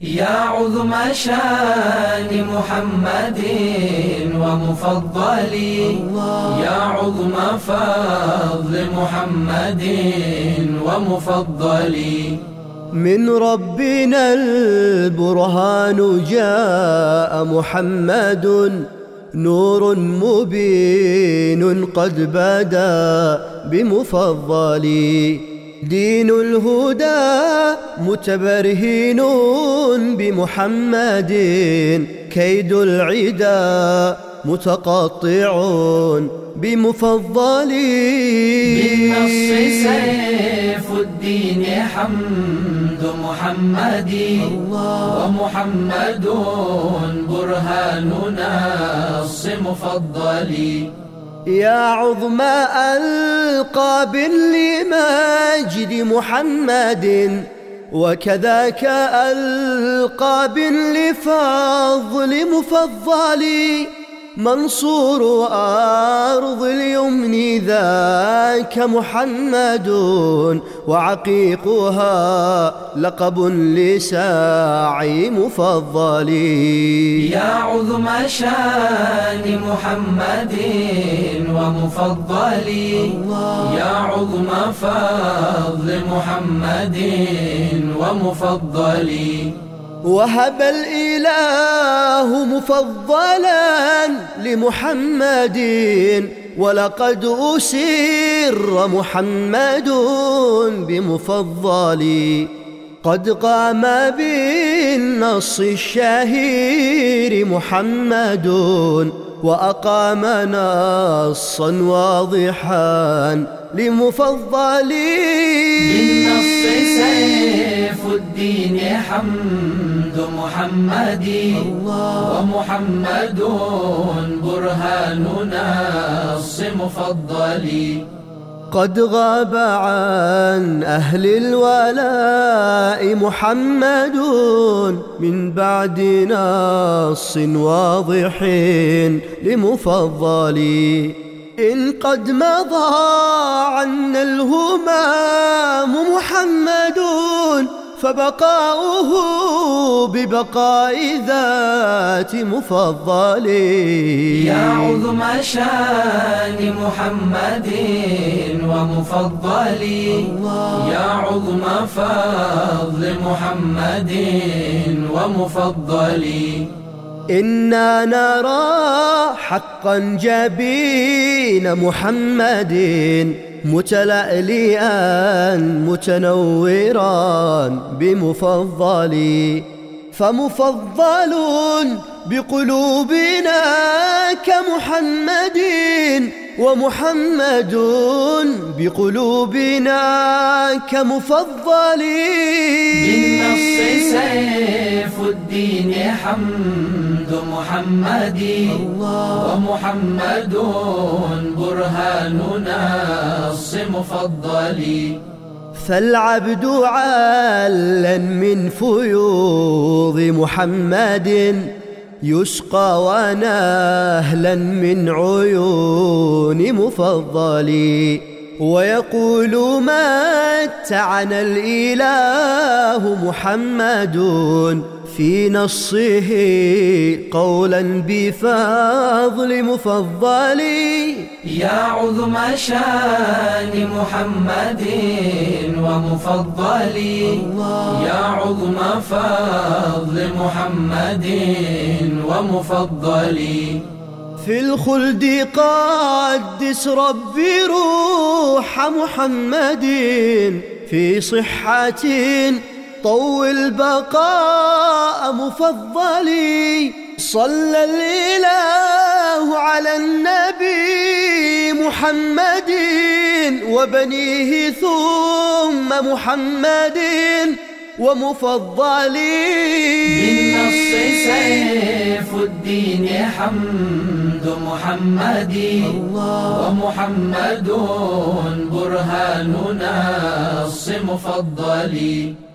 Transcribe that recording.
يا عظم شان محمد ومفضلي يا عظم فضل محمد ومفضلي من ربنا البرهان جاء محمد نور مبين قد بدا بمفضلي دين الهدى متبرهين بمحمد كيد العدا متقطع بمفضلي بالنص سيف الدين حمد محمد. ومحمد برهاننا الص مفضلي يا عظم ألقاب لماجد محمد وكذاك ألقاب لفضل مفضل منصور أرض اليمن ذاك محمد وعقيقها لقب لساعي مفضل يا عظم شأن محمد ومفضل. يا عظم فضل محمد ومفضل. وهب الإله مفضلا لمحمد ولقد أسر محمد بمفضل. قد قام بالنص الشهير محمد وأقام نصا واضحا لمفضلي سيف الدين حمد محمد. ومحمد برهاننا الص مفضلي قد غاب عن أهل الولاء محمد من بعد نص واضح لمفضل إن قد مضى عنا الهمام محمد فبقاؤه ببقاء ذات مفضل يا عظم شأن محمد ومفضل يا عظم فضل محمد ومفضل إنا نرى حقا جبين محمد متلألئا متنورا بمفضل فمفضل بقلوبنا كمحمد ومحمد بقلوبنا كمفضل بالنص سيف الدين حمد محمد. ومحمد برهاننا الص مفضل. فالعبد علا من فيوض محمد. يسقى ونهلا من عيون مفضل. ويقول متعنا الإله محمد في نصه قولا بفضل مفضل. يا عظم شان محمد ومفضل. يا عظم فضل محمد ومفضل. في الخلد قدس ربي روح محمد. في صحة طول بقاء مفضلي صلى الإله محمد وبنيه ثم محمد ومفضلي بالنص سيف الدين حمد محمد ومحمد برهاننا الص مفضلي.